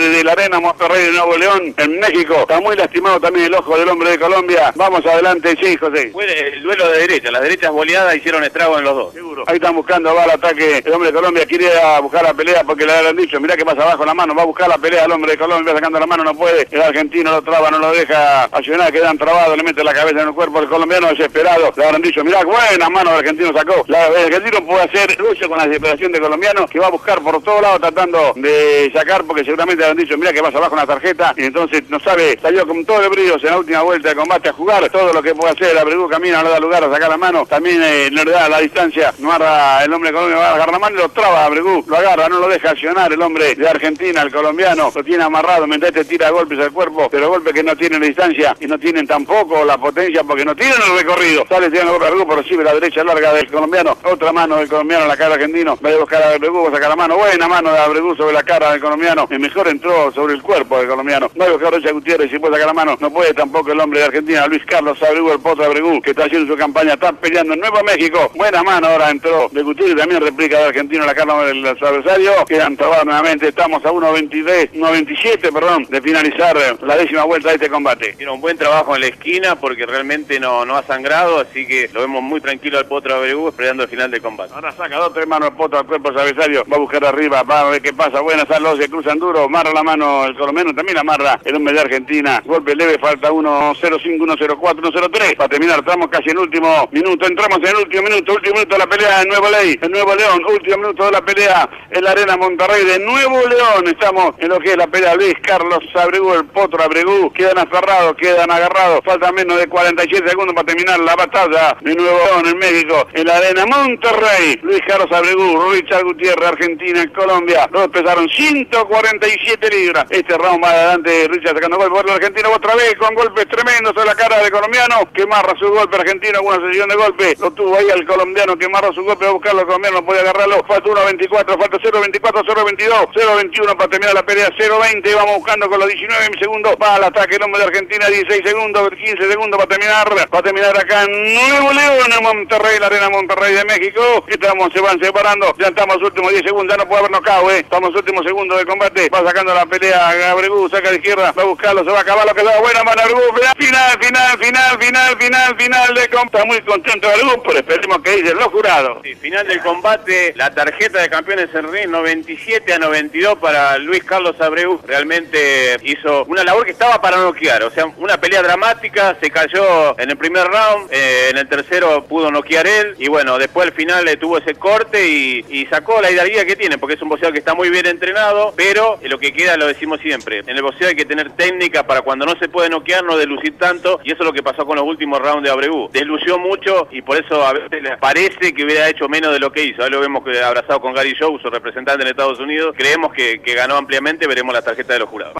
desde la arena Monterrey de Nuevo León, en México. Está muy lastimado también el ojo del hombre de Colombia. Vamos adelante, sí, José. Fue el duelo de derecha, las derechas boleadas hicieron estrago en los dos. Seguro. Ahí están buscando, va al ataque. El hombre de Colombia quiere ir a buscar la pelea porque le han dicho, mirá que pasa abajo la mano, va a buscar la pelea al hombre de Colombia sacando la mano, no puede. El argentino lo traba, no lo deja accionar, quedan trabados, le mete la cabeza en el cuerpo. El colombiano desesperado, le habrán dicho, mirá, buena mano el argentino sacó. La, el argentino puede hacer lucha con la desesperación de colombiano que va a buscar por todos lados tratando de sacar porque seguramente habrán dicho, mirá que vas abajo una tarjeta y entonces no sabe, salió con todo el brillo en la última vuelta de combate a jugar todo lo que puede hacer. Abregu camina, no da lugar a sacar la mano, también eh, no le da la distancia, no agarra el hombre de Colombia, va a agarrar la mano y lo traba Abregu, lo agarra, no lo deja accionar el hombre de Argentina, el colombiano, lo tiene amarrado mientras este tira golpes al cuerpo, pero golpes que no tienen distancia y no tienen tampoco la potencia porque no tienen el recorrido. Sale tirando golpe Abregu, pero recibe la derecha larga del colombiano, otra mano del colombiano en la cara argentino, va a buscar a Abregu, va a sacar la mano, buena mano de Abregu sobre la cara del colombiano, el mejor entró sobre el cuerpo del colombiano, va a buscar a Rocha Gutiérrez, si puede sacar la mano, no puede tampoco el hombre de Argentina, Luis Carlos Abregu, el potro Abregu, que está haciendo su campaña, está peleando en Nuevo México, buena mano ahora entró de Gutiérrez, también replica de Argentino la cara del adversario, quedan trabados nuevamente, estamos a 1.23, 1.27, perdón, de finalizar la décima vuelta de este combate. Tiene un buen trabajo en la esquina porque realmente no, no ha sangrado, así que lo vemos muy tranquilo al potro Abregu esperando el final del combate. Ahora saca dos, tres manos el potro al cuerpo adversario, va a buscar arriba, va a ver qué pasa, buenas salos, se cruzan duro, la mano el colombiano, también amarra el hombre de Argentina, golpe leve, falta 1.05, 1.04, 1.03, para terminar, estamos casi en último minuto, entramos en el último minuto, último minuto de la pelea en Nuevo Ley, en Nuevo León, último minuto de la pelea en la Arena Monterrey de Nuevo León, estamos en lo que es la pelea Luis Carlos Abregu, el potro Abregu, quedan aferrados, quedan agarrados, falta menos de 47 segundos para terminar la batalla de Nuevo León en México, en la Arena Monterrey, Luis Carlos Abregu, Richard Gutiérrez, Argentina, Colombia, los pesaron 147 libras, este round va adelante, Richard sacando golpe por el argentino otra vez con golpes tremendos sobre la cara del colombiano, que marra su golpe argentino una sesión de golpe, lo tuvo ahí al colombiano que marra su golpe a buscarlo, el colombiano no puede agarrarlo, falta 1.24, falta 0.24, 0.22, 0.21 para terminar la pelea, 0.20, vamos buscando con los 19 segundos, va al ataque el hombre de Argentina, 16 segundos, 15 segundos para terminar, para terminar acá en Nuevo León, en Monterrey, la arena Monterrey de México, estamos, se van separando, ya estamos últimos 10 segundos, ya no puede haber nocao, eh, estamos últimos segundos de combate, va sacando la pelea Gabregu, saca de izquierda, va a buscarlo, se va a acabar lo que da buena mano Abregu, final, final, final, final, final, final de está muy contento Abregu, pero esperemos que dicen los jurados. Final del combate, la tarjeta de campeones en ring, 97 a 92 para Luis Carlos Abreu, realmente hizo una labor que estaba para noquear, o sea, una pelea dramática, se cayó en el primer round, eh, en el tercero pudo noquear él, y bueno, después al final le tuvo ese corte y, sacó la hidalguía que tiene, porque es un boxeador que está muy bien entrenado, pero lo que lo decimos siempre, en el boxeo hay que tener técnica para cuando no se puede noquear, no delucir tanto, y eso es lo que pasó con los últimos rounds de Abreu. Deslució mucho y por eso parece que hubiera hecho menos de lo que hizo. Ahí lo vemos que abrazado con Gary Joe, su representante en Estados Unidos. Creemos que, que ganó ampliamente, veremos la tarjeta de los jurados.